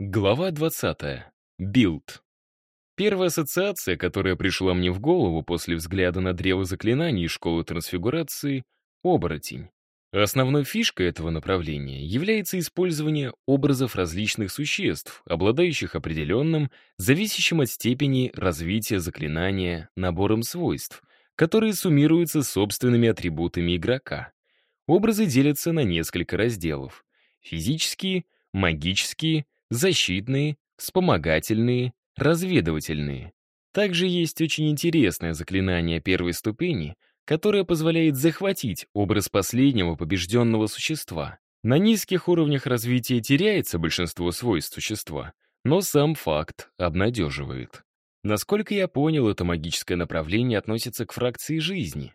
Глава 20. Билд. Первая ассоциация, которая пришла мне в голову после взгляда на древо заклинаний школы трансфигурации — оборотень. Основной фишкой этого направления является использование образов различных существ, обладающих определенным, зависящим от степени развития заклинания, набором свойств, которые суммируются собственными атрибутами игрока. Образы делятся на несколько разделов — физические, магические, защитные, вспомогательные, разведывательные. Также есть очень интересное заклинание первой ступени, которое позволяет захватить образ последнего побежденного существа. На низких уровнях развития теряется большинство свойств существа, но сам факт обнадеживает. Насколько я понял, это магическое направление относится к фракции жизни.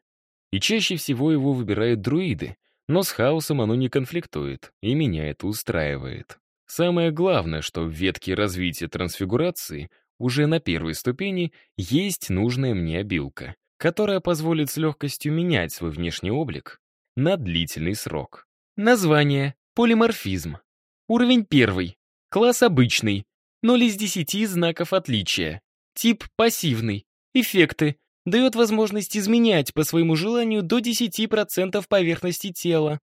И чаще всего его выбирают друиды, но с хаосом оно не конфликтует, и меня это устраивает. Самое главное, что в ветке развития трансфигурации уже на первой ступени есть нужная мне обилка, которая позволит с легкостью менять свой внешний облик на длительный срок. Название — полиморфизм. Уровень первый. Класс обычный. 0 из 10 знаков отличия. Тип пассивный. Эффекты. Дает возможность изменять по своему желанию до 10% поверхности тела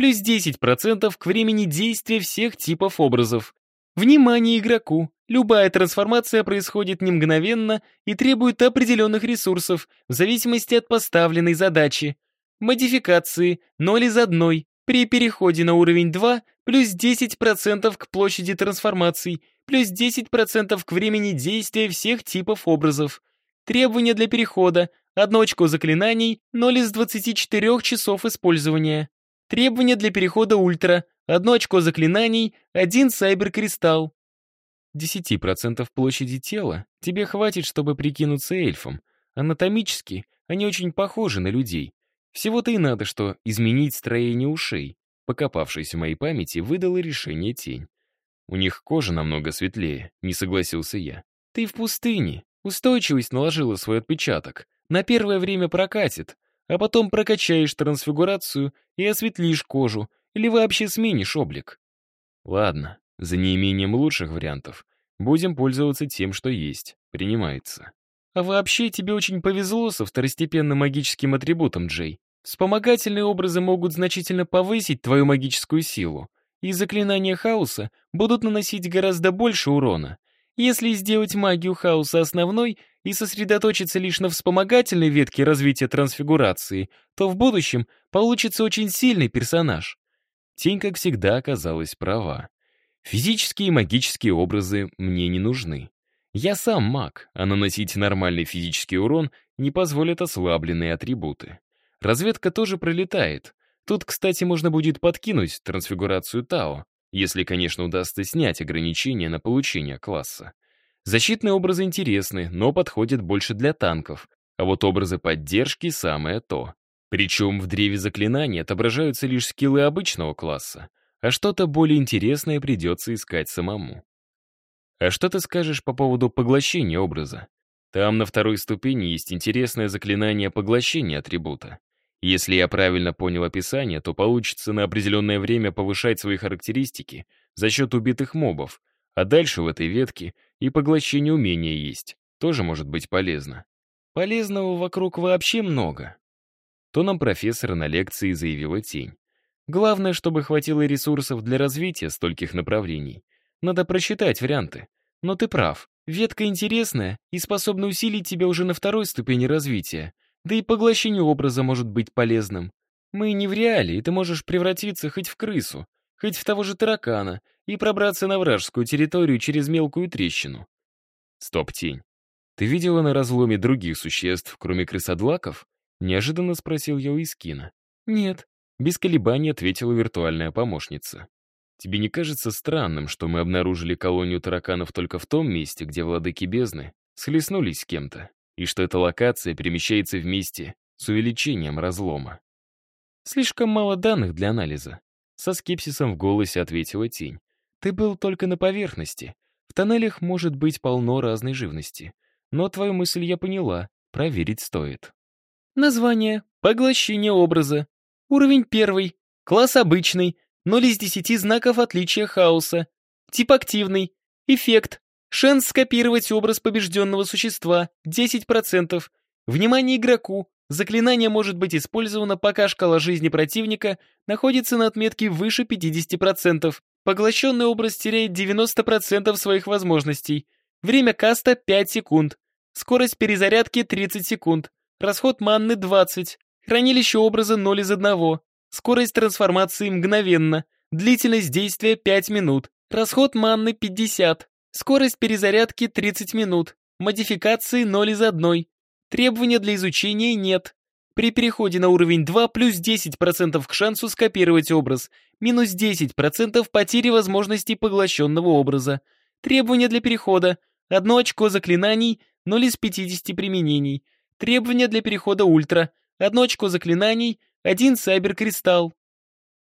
плюс 10% к времени действия всех типов образов. Внимание игроку! Любая трансформация происходит не мгновенно и требует определенных ресурсов в зависимости от поставленной задачи. Модификации 0 из 1. При переходе на уровень 2 плюс 10% к площади трансформаций, плюс 10% к времени действия всех типов образов. Требования для перехода. Одно очко заклинаний, 0 из 24 часов использования. Требования для перехода ультра. Одно очко заклинаний, один сайбер-кристалл. 10% площади тела тебе хватит, чтобы прикинуться эльфом. Анатомически они очень похожи на людей. Всего-то и надо, что изменить строение ушей. Покопавшись в моей памяти, выдала решение тень. У них кожа намного светлее, не согласился я. Ты в пустыне. Устойчивость наложила свой отпечаток. На первое время прокатит, а потом прокачаешь трансфигурацию и осветлишь кожу, или вообще сменишь облик. Ладно, за неимением лучших вариантов будем пользоваться тем, что есть, принимается. А вообще тебе очень повезло со второстепенным магическим атрибутом, Джей. Вспомогательные образы могут значительно повысить твою магическую силу, и заклинания хаоса будут наносить гораздо больше урона. Если сделать магию хаоса основной, и сосредоточиться лишь на вспомогательной ветке развития трансфигурации, то в будущем получится очень сильный персонаж. Тень, как всегда, оказалась права. Физические и магические образы мне не нужны. Я сам маг, а наносить нормальный физический урон не позволят ослабленные атрибуты. Разведка тоже пролетает. Тут, кстати, можно будет подкинуть трансфигурацию Тао, если, конечно, удастся снять ограничения на получение класса. Защитные образы интересны, но подходят больше для танков, а вот образы поддержки — самое то. Причем в древе заклинаний отображаются лишь скиллы обычного класса, а что-то более интересное придется искать самому. А что ты скажешь по поводу поглощения образа? Там на второй ступени есть интересное заклинание поглощения атрибута. Если я правильно понял описание, то получится на определенное время повышать свои характеристики за счет убитых мобов, а дальше в этой ветке и поглощение умения есть. Тоже может быть полезно. Полезного вокруг вообще много. Тоном профессора на лекции заявила тень. Главное, чтобы хватило ресурсов для развития стольких направлений. Надо просчитать варианты. Но ты прав. Ветка интересная и способна усилить тебя уже на второй ступени развития. Да и поглощение образа может быть полезным. Мы не в реале, и ты можешь превратиться хоть в крысу, хоть в того же таракана, и пробраться на вражескую территорию через мелкую трещину. Стоп, тень. Ты видела на разломе других существ, кроме крысодлаков? Неожиданно спросил я у Искина. Нет. Без колебаний ответила виртуальная помощница. Тебе не кажется странным, что мы обнаружили колонию тараканов только в том месте, где владыки бездны схлестнулись с кем-то, и что эта локация перемещается вместе с увеличением разлома? Слишком мало данных для анализа. Со скепсисом в голосе ответила тень. Ты был только на поверхности. В тоннелях может быть полно разной живности. Но твою мысль я поняла, проверить стоит. Название. Поглощение образа. Уровень первый. Класс обычный. 0 из 10 знаков отличия хаоса. Тип активный. Эффект. Шанс скопировать образ побежденного существа 10%. Внимание игроку. Заклинание может быть использовано, пока шкала жизни противника находится на отметке выше 50%. Поглощенный образ теряет 90% своих возможностей. Время каста 5 секунд. Скорость перезарядки 30 секунд. Расход манны 20. Хранилище образа 0 из 1. Скорость трансформации мгновенно. Длительность действия 5 минут. Расход манны 50. Скорость перезарядки 30 минут. Модификации 0 из 1. Требования для изучения нет. При переходе на уровень 2 плюс 10% к шансу скопировать образ, минус 10% потери возможностей поглощенного образа. Требования для перехода. Одно очко заклинаний, 0 из 50 применений. Требования для перехода ультра. Одно очко заклинаний, один сайбер-кристалл.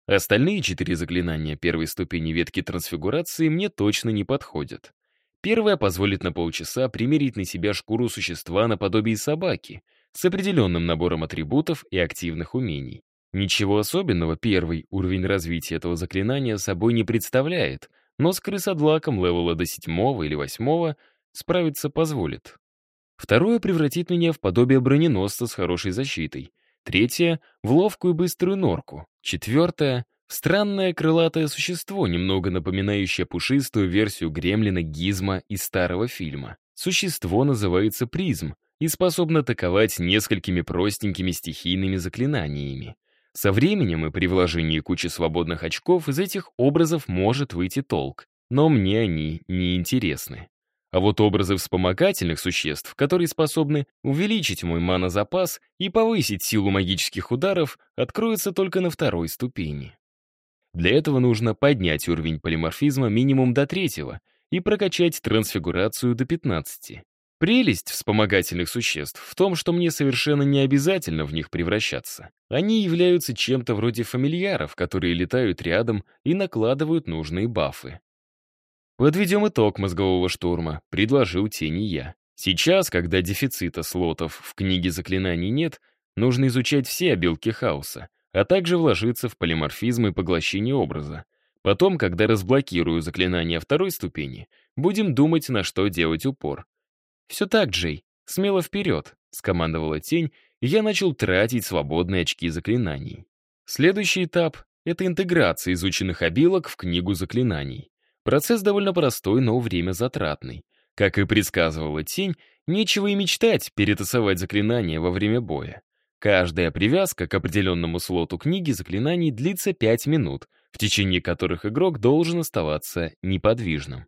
Остальные четыре заклинания первой ступени ветки трансфигурации мне точно не подходят. Первое позволит на полчаса примерить на себя шкуру существа наподобие собаки, с определенным набором атрибутов и активных умений. Ничего особенного первый уровень развития этого заклинания собой не представляет, но с крысодлаком левела до седьмого или восьмого справиться позволит. Второе превратит меня в подобие броненосца с хорошей защитой. Третье — в ловкую быструю норку. Четвертое Странное крылатое существо, немного напоминающее пушистую версию гремлина Гизма из старого фильма. Существо называется призм и способно атаковать несколькими простенькими стихийными заклинаниями. Со временем и при вложении кучи свободных очков из этих образов может выйти толк, но мне они не интересны. А вот образы вспомогательных существ, которые способны увеличить мой манозапас и повысить силу магических ударов, откроются только на второй ступени. Для этого нужно поднять уровень полиморфизма минимум до третьего и прокачать трансфигурацию до 15. Прелесть вспомогательных существ в том, что мне совершенно не обязательно в них превращаться. Они являются чем-то вроде фамильяров, которые летают рядом и накладывают нужные бафы. «Подведем итог мозгового штурма», — предложил тени я. Сейчас, когда дефицита слотов в книге заклинаний нет, нужно изучать все обилки хаоса, а также вложиться в полиморфизм и поглощение образа. Потом, когда разблокирую заклинание второй ступени, будем думать, на что делать упор. «Все так, Джей, смело вперед», — скомандовала тень, и я начал тратить свободные очки заклинаний. Следующий этап — это интеграция изученных обилок в книгу заклинаний. Процесс довольно простой, но время затратный. Как и предсказывала тень, нечего и мечтать перетасовать заклинания во время боя. Каждая привязка к определенному слоту книги заклинаний длится 5 минут, в течение которых игрок должен оставаться неподвижным.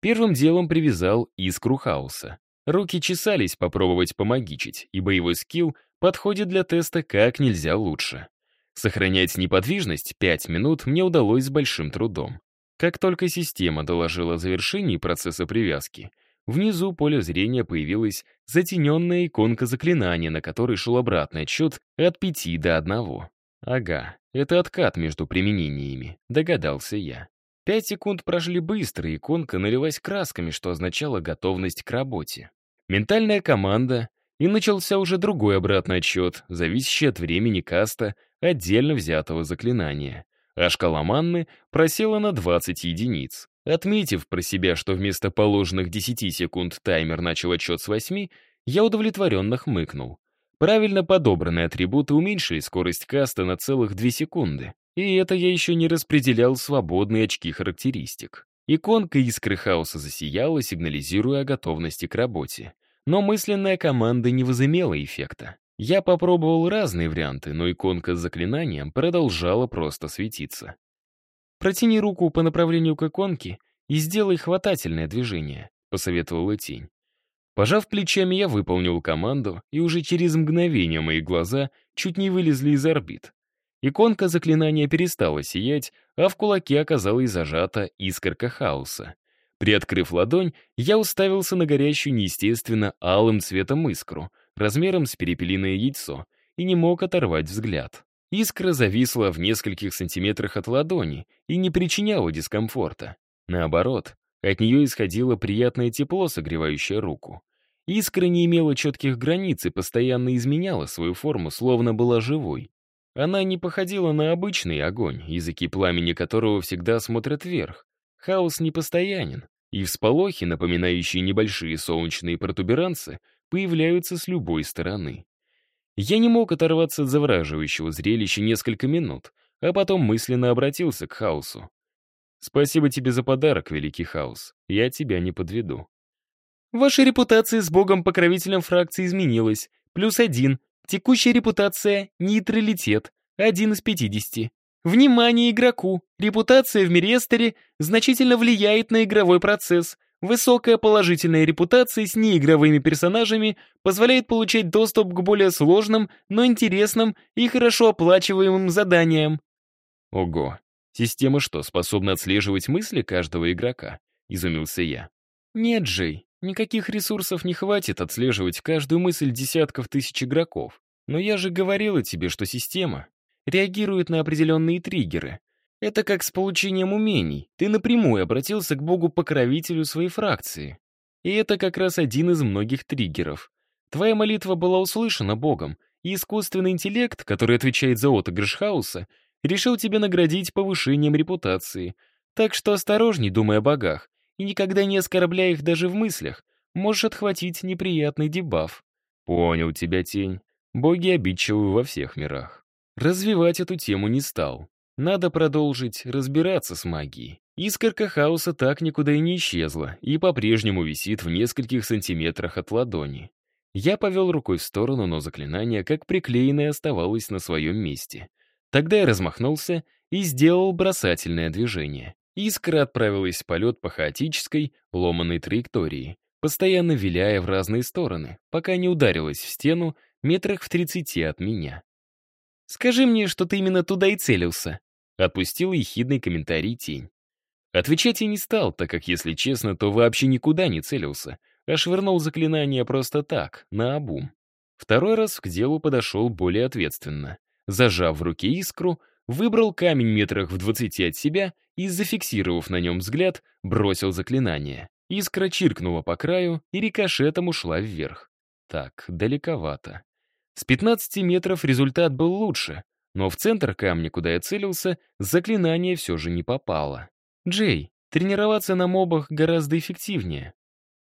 Первым делом привязал искру хаоса. Руки чесались попробовать помогичить, и боевой скилл подходит для теста как нельзя лучше. Сохранять неподвижность 5 минут мне удалось с большим трудом. Как только система доложила о завершении процесса привязки — Внизу поля зрения появилась затененная иконка заклинания, на которой шел обратный отсчет от пяти до одного. Ага, это откат между применениями, догадался я. Пять секунд прошли быстро, и иконка налилась красками, что означало готовность к работе. Ментальная команда, и начался уже другой обратный отсчет, зависящий от времени каста отдельно взятого заклинания. А шкала манны просела на 20 единиц. Отметив про себя, что вместо положенных 10 секунд таймер начал отчет с 8, я удовлетворенно хмыкнул. Правильно подобранные атрибуты уменьшили скорость каста на целых 2 секунды. И это я еще не распределял свободные очки характеристик. Иконка искры хаоса засияла, сигнализируя о готовности к работе. Но мысленная команда не возымела эффекта. Я попробовал разные варианты, но иконка с заклинанием продолжала просто светиться. «Протяни руку по направлению к иконке и сделай хватательное движение», — посоветовала тень. Пожав плечами, я выполнил команду, и уже через мгновение мои глаза чуть не вылезли из орбит. Иконка заклинания перестала сиять, а в кулаке оказалась зажата искорка хаоса. Приоткрыв ладонь, я уставился на горящую неестественно алым цветом искру, размером с перепелиное яйцо, и не мог оторвать взгляд. Искра зависла в нескольких сантиметрах от ладони и не причиняла дискомфорта. Наоборот, от нее исходило приятное тепло, согревающее руку. Искра не имела четких границ и постоянно изменяла свою форму, словно была живой. Она не походила на обычный огонь, языки пламени которого всегда смотрят вверх. Хаос непостоянен, и всполохи, напоминающие небольшие солнечные протуберанцы, появляются с любой стороны. Я не мог оторваться от завораживающего зрелища несколько минут, а потом мысленно обратился к хаосу. «Спасибо тебе за подарок, Великий Хаос. Я тебя не подведу». Ваша репутация с богом-покровителем фракции изменилась. Плюс один. Текущая репутация — нейтралитет. Один из пятидесяти. Внимание игроку! Репутация в Миресторе значительно влияет на игровой процесс. Высокая положительная репутация с неигровыми персонажами позволяет получать доступ к более сложным, но интересным и хорошо оплачиваемым заданиям. Ого, система что, способна отслеживать мысли каждого игрока? Изумился я. Нет, Джей, никаких ресурсов не хватит отслеживать каждую мысль десятков тысяч игроков. Но я же говорила тебе, что система реагирует на определенные триггеры. Это как с получением умений. Ты напрямую обратился к богу-покровителю своей фракции. И это как раз один из многих триггеров. Твоя молитва была услышана Богом, и искусственный интеллект, который отвечает за отыгрыш хаоса, решил тебя наградить повышением репутации. Так что осторожней, думай о богах, и никогда не оскорбляй их даже в мыслях. Можешь отхватить неприятный дебаф. Понял тебя, тень. Боги обидчивы во всех мирах. Развивать эту тему не стал. Надо продолжить разбираться с магией. Искорка хаоса так никуда и не исчезла и по-прежнему висит в нескольких сантиметрах от ладони. Я повел рукой в сторону, но заклинание, как приклеенное, оставалось на своем месте. Тогда я размахнулся и сделал бросательное движение. Искра отправилась в полет по хаотической, ломаной траектории, постоянно виляя в разные стороны, пока не ударилась в стену метрах в тридцати от меня. «Скажи мне, что ты именно туда и целился», — отпустил ехидный комментарий тень. Отвечать я не стал, так как, если честно, то вообще никуда не целился, а швырнул заклинание просто так, на обум. Второй раз к делу подошел более ответственно. Зажав в руке искру, выбрал камень метрах в двадцати от себя и, зафиксировав на нем взгляд, бросил заклинание. Искра чиркнула по краю и рикошетом ушла вверх. Так, далековато. С 15 метров результат был лучше, но в центр камня, куда я целился, заклинание все же не попало. «Джей, тренироваться на мобах гораздо эффективнее.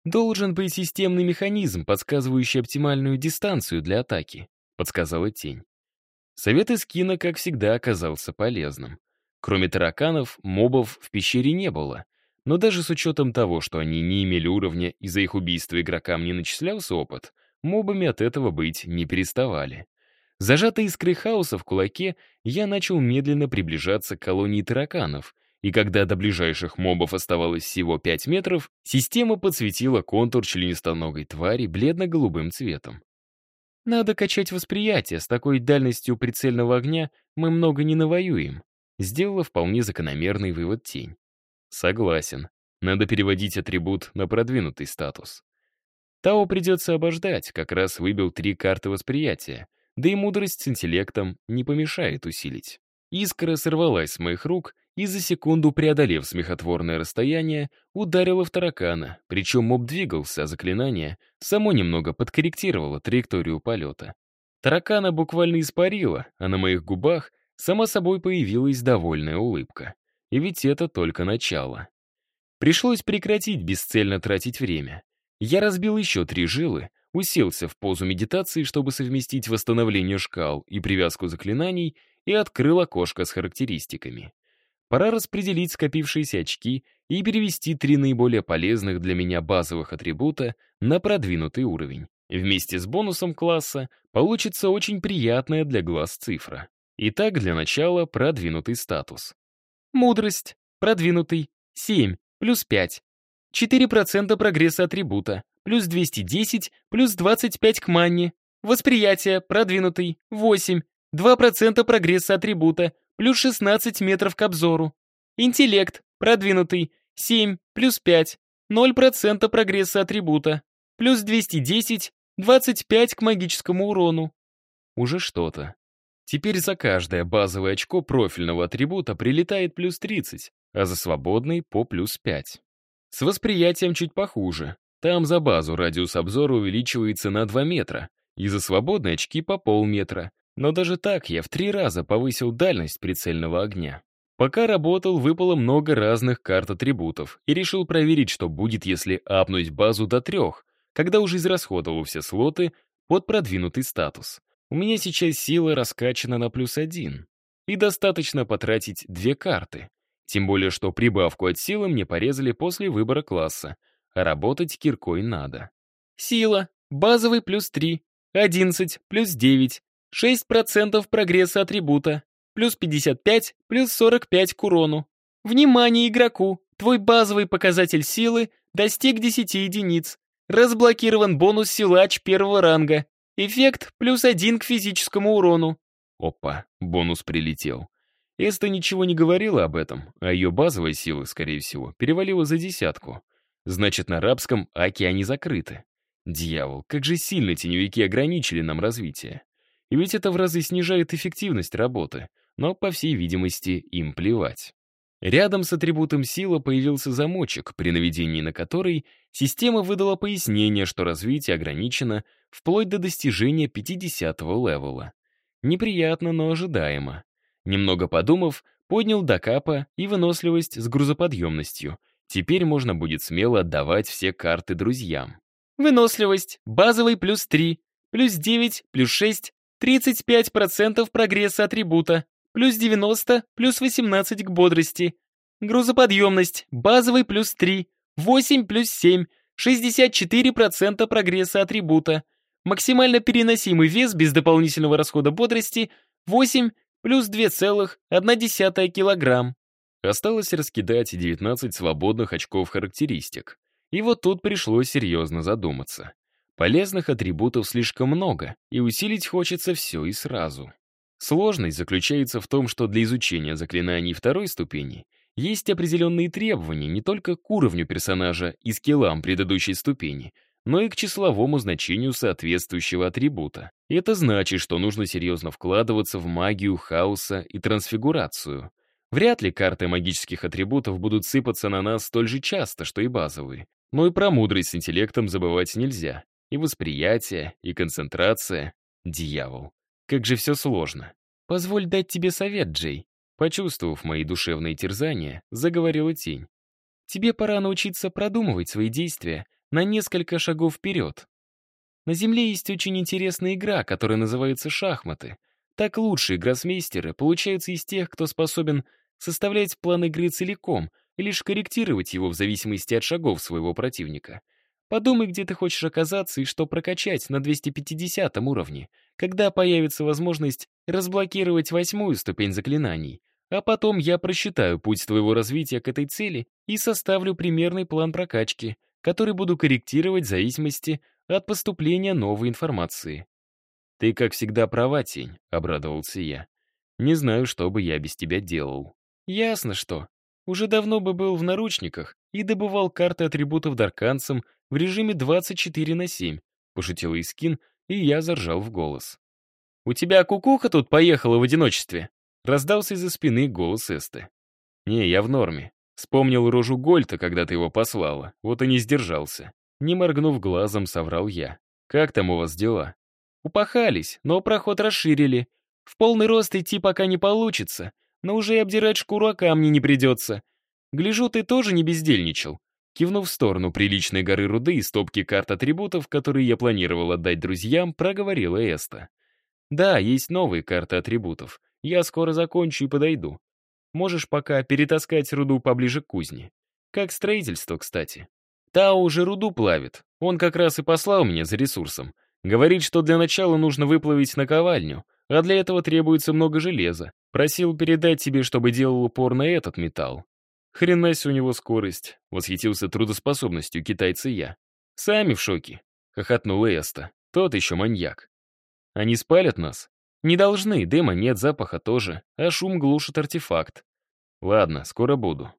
Должен быть системный механизм, подсказывающий оптимальную дистанцию для атаки», — подсказала тень. Совет из кино, как всегда, оказался полезным. Кроме тараканов, мобов в пещере не было. Но даже с учетом того, что они не имели уровня и за их убийство игрокам не начислялся опыт — мобами от этого быть не переставали. Зажатый искрой хаоса в кулаке, я начал медленно приближаться к колонии тараканов, и когда до ближайших мобов оставалось всего 5 метров, система подсветила контур членистоногой твари бледно-голубым цветом. Надо качать восприятие, с такой дальностью прицельного огня мы много не навоюем. Сделала вполне закономерный вывод тень. Согласен. Надо переводить атрибут на продвинутый статус. Тао придется обождать, как раз выбил три карты восприятия, да и мудрость с интеллектом не помешает усилить. Искра сорвалась с моих рук и за секунду, преодолев смехотворное расстояние, ударила в таракана, причем моб двигался, а заклинание само немного подкорректировало траекторию полета. Таракана буквально испарила, а на моих губах сама собой появилась довольная улыбка. И ведь это только начало. Пришлось прекратить бесцельно тратить время. Я разбил еще три жилы, уселся в позу медитации, чтобы совместить восстановление шкал и привязку заклинаний, и открыл окошко с характеристиками. Пора распределить скопившиеся очки и перевести три наиболее полезных для меня базовых атрибута на продвинутый уровень. Вместе с бонусом класса получится очень приятная для глаз цифра. Итак, для начала продвинутый статус. Мудрость. Продвинутый. 7. Плюс 5. 4% прогресса атрибута, плюс 210, плюс 25 к манне. Восприятие, продвинутый, 8, 2% прогресса атрибута, плюс 16 метров к обзору. Интеллект, продвинутый, 7, плюс 5, 0% прогресса атрибута, плюс 210, 25 к магическому урону. Уже что-то. Теперь за каждое базовое очко профильного атрибута прилетает плюс 30, а за свободный по плюс 5. С восприятием чуть похуже. Там за базу радиус обзора увеличивается на 2 метра, и за свободные очки по полметра. Но даже так я в три раза повысил дальность прицельного огня. Пока работал, выпало много разных карт атрибутов и решил проверить, что будет, если апнуть базу до трех, когда уже израсходовал все слоты под продвинутый статус. У меня сейчас сила раскачана на плюс один, и достаточно потратить две карты. Тем более, что прибавку от силы мне порезали после выбора класса, а работать киркой надо. Сила. Базовый плюс 3. 11 плюс 9. 6% прогресса атрибута плюс 55, плюс 45 к урону. Внимание игроку! Твой базовый показатель силы достиг 10 единиц. Разблокирован бонус силач первого ранга. Эффект плюс 1 к физическому урону. Опа, бонус прилетел. Эста ничего не говорила об этом, а ее базовая сила, скорее всего, перевалила за десятку. Значит, на рабском аки закрыты. Дьявол, как же сильно теневики ограничили нам развитие. И ведь это в разы снижает эффективность работы но, по всей видимости, им плевать. Рядом с атрибутом сила появился замочек, при наведении на который система выдала пояснение, что развитие ограничено вплоть до достижения 50-го левела. Неприятно, но ожидаемо. Немного подумав, поднял до капа и выносливость с грузоподъемностью. Теперь можно будет смело отдавать все карты друзьям. Выносливость, базовый плюс 3, плюс 9, плюс 6, 35% прогресса атрибута, плюс 90, плюс 18 к бодрости. Грузоподъемность, базовый плюс 3, 8 плюс 7, 64% прогресса атрибута. Максимально переносимый вес без дополнительного расхода бодрости 8 плюс 2,1 килограмм. Осталось раскидать 19 свободных очков характеристик. И вот тут пришлось серьезно задуматься. Полезных атрибутов слишком много, и усилить хочется все и сразу. Сложность заключается в том, что для изучения заклинаний второй ступени есть определенные требования не только к уровню персонажа и скиллам предыдущей ступени, но и к числовому значению соответствующего атрибута. Это значит, что нужно серьезно вкладываться в магию хаоса и трансфигурацию. Вряд ли карты магических атрибутов будут сыпаться на нас столь же часто, что и базовые. Но и про мудрость с интеллектом забывать нельзя. И восприятие, и концентрация — дьявол. Как же все сложно. Позволь дать тебе совет, Джей. Почувствовав мои душевные терзания, заговорила тень. Тебе пора научиться продумывать свои действия на несколько шагов вперед. На Земле есть очень интересная игра, которая называется шахматы. Так лучшие гроссмейстеры получаются из тех, кто способен составлять план игры целиком и лишь корректировать его в зависимости от шагов своего противника — Подумай, где ты хочешь оказаться и что прокачать на 250 уровне, когда появится возможность разблокировать восьмую ступень заклинаний. А потом я просчитаю путь твоего развития к этой цели и составлю примерный план прокачки, который буду корректировать в зависимости от поступления новой информации. «Ты, как всегда, права, тень», — обрадовался я. «Не знаю, что бы я без тебя делал». «Ясно что. Уже давно бы был в наручниках и добывал карты атрибутов дарканцам в режиме 24 на 7, пошутил Искин, и я заржал в голос. «У тебя кукуха тут поехала в одиночестве?» Раздался из-за спины голос Эсты. «Не, я в норме. Вспомнил рожу Гольта, когда ты его послала, вот и не сдержался». Не моргнув глазом, соврал я. «Как там у вас дела?» «Упахались, но проход расширили. В полный рост идти пока не получится, но уже и обдирать шкуру о камни не придется. Гляжу, ты тоже не бездельничал. Кивнув в сторону приличной горы руды и стопки карт атрибутов, которые я планировал отдать друзьям, проговорила Эста. «Да, есть новые карты атрибутов. Я скоро закончу и подойду. Можешь пока перетаскать руду поближе к кузне. Как строительство, кстати. Тао уже руду плавит. Он как раз и послал меня за ресурсом. Говорит, что для начала нужно выплавить наковальню, а для этого требуется много железа. Просил передать тебе, чтобы делал упор на этот металл. Хрена у него скорость. Восхитился трудоспособностью китайца я. Сами в шоке. Хохотнул Эста. Тот еще маньяк. Они спалят нас? Не должны, дыма нет, запаха тоже, а шум глушит артефакт. Ладно, скоро буду.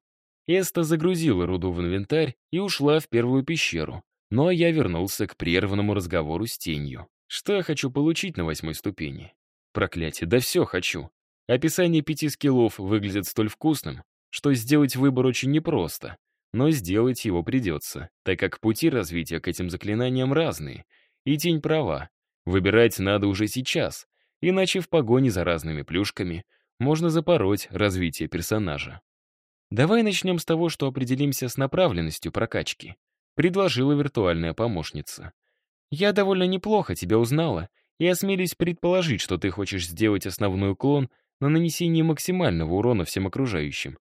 Эста загрузила руду в инвентарь и ушла в первую пещеру. А я вернулся к прерванному разговору с тенью. Что я хочу получить на восьмой ступени? Проклятие, да все хочу. Описание пяти скиллов выглядит столь вкусным, что сделать выбор очень непросто, но сделать его придется, так как пути развития к этим заклинаниям разные. И тень права. Выбирать надо уже сейчас, иначе в погоне за разными плюшками можно запороть развитие персонажа. «Давай начнем с того, что определимся с направленностью прокачки», предложила виртуальная помощница. «Я довольно неплохо тебя узнала и осмелюсь предположить, что ты хочешь сделать основной уклон на нанесение максимального урона всем окружающим.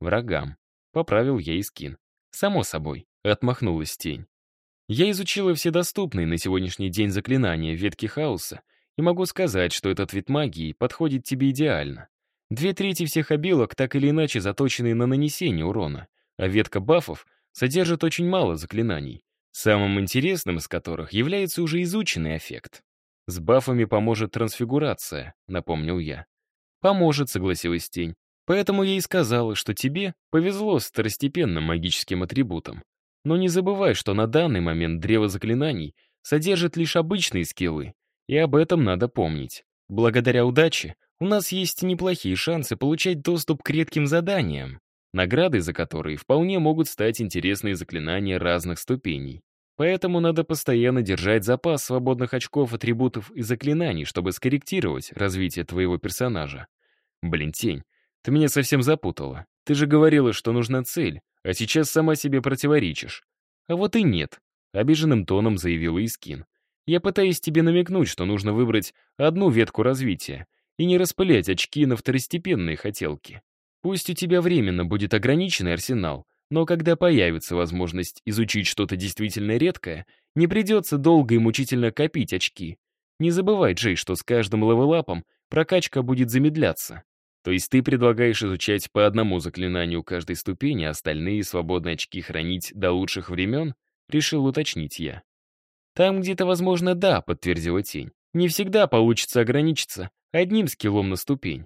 Врагам. Поправил я и скин. Само собой, отмахнулась тень. Я изучила все доступные на сегодняшний день заклинания ветки хаоса и могу сказать, что этот вид магии подходит тебе идеально. Две трети всех обилок так или иначе заточены на нанесение урона, а ветка бафов содержит очень мало заклинаний, самым интересным из которых является уже изученный эффект. «С бафами поможет трансфигурация», — напомнил я. «Поможет», — согласилась тень. «Поэтому я и сказала, что тебе повезло с второстепенным магическим атрибутом. Но не забывай, что на данный момент древо заклинаний содержит лишь обычные скиллы, и об этом надо помнить. Благодаря удаче у нас есть неплохие шансы получать доступ к редким заданиям, награды за которые вполне могут стать интересные заклинания разных ступеней. Поэтому надо постоянно держать запас свободных очков атрибутов и заклинаний, чтобы скорректировать развитие твоего персонажа. Блин, тень, ты меня совсем запутала. Ты же говорила, что нужна цель, а сейчас сама себе противоречишь. А вот и нет, обиженным тоном заявила Искин. Я пытаюсь тебе намекнуть, что нужно выбрать одну ветку развития и не распылять очки на второстепенные хотелки. Пусть у тебя временно будет ограниченный арсенал, но когда появится возможность изучить что-то действительно редкое, не придется долго и мучительно копить очки. Не забывай, Джей, что с каждым левелапом прокачка будет замедляться. То есть ты предлагаешь изучать по одному заклинанию каждой ступени, а остальные свободные очки хранить до лучших времен? Решил уточнить я. Там где-то, возможно, да, подтвердила тень. Не всегда получится ограничиться одним скиллом на ступень.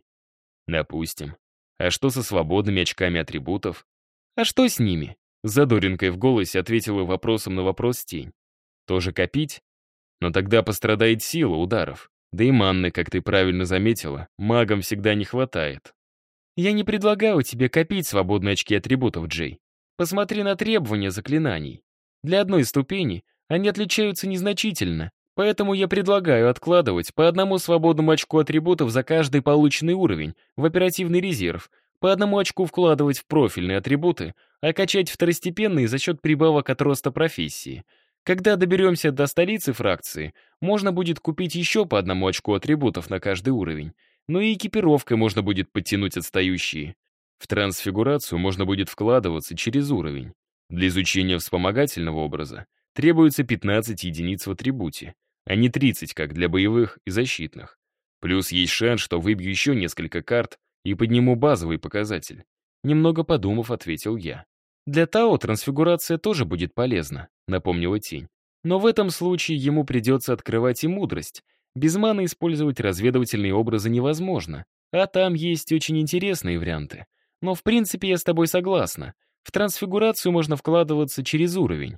Допустим. А что со свободными очками атрибутов? «А что с ними?» Задоринкой в голосе ответила вопросом на вопрос тень. «Тоже копить? Но тогда пострадает сила ударов. Да и манны, как ты правильно заметила, магам всегда не хватает». «Я не предлагаю тебе копить свободные очки атрибутов, Джей. Посмотри на требования заклинаний. Для одной ступени они отличаются незначительно, поэтому я предлагаю откладывать по одному свободному очку атрибутов за каждый полученный уровень в оперативный резерв — по одному очку вкладывать в профильные атрибуты, а качать второстепенные за счет прибавок от роста профессии. Когда доберемся до столицы фракции, можно будет купить еще по одному очку атрибутов на каждый уровень. Ну и экипировкой можно будет подтянуть отстающие. В трансфигурацию можно будет вкладываться через уровень. Для изучения вспомогательного образа требуется 15 единиц в атрибуте, а не 30, как для боевых и защитных. Плюс есть шанс, что выбью еще несколько карт, и подниму базовый показатель. Немного подумав, ответил я. Для Тао трансфигурация тоже будет полезна, напомнила тень. Но в этом случае ему придется открывать и мудрость. Без маны использовать разведывательные образы невозможно, а там есть очень интересные варианты. Но в принципе я с тобой согласна. В трансфигурацию можно вкладываться через уровень.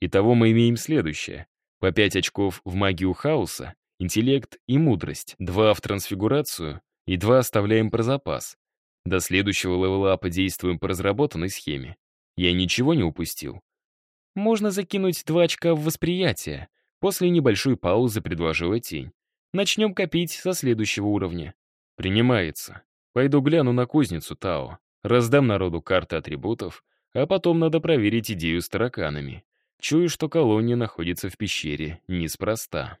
Итого мы имеем следующее. По 5 очков в магию хаоса, интеллект и мудрость, 2 в трансфигурацию, и два оставляем про запас. До следующего левела действуем по разработанной схеме. Я ничего не упустил. Можно закинуть два очка в восприятие. После небольшой паузы предложила тень. Начнем копить со следующего уровня. Принимается. Пойду гляну на кузницу Тао. Раздам народу карты атрибутов, а потом надо проверить идею с тараканами. Чую, что колония находится в пещере неспроста.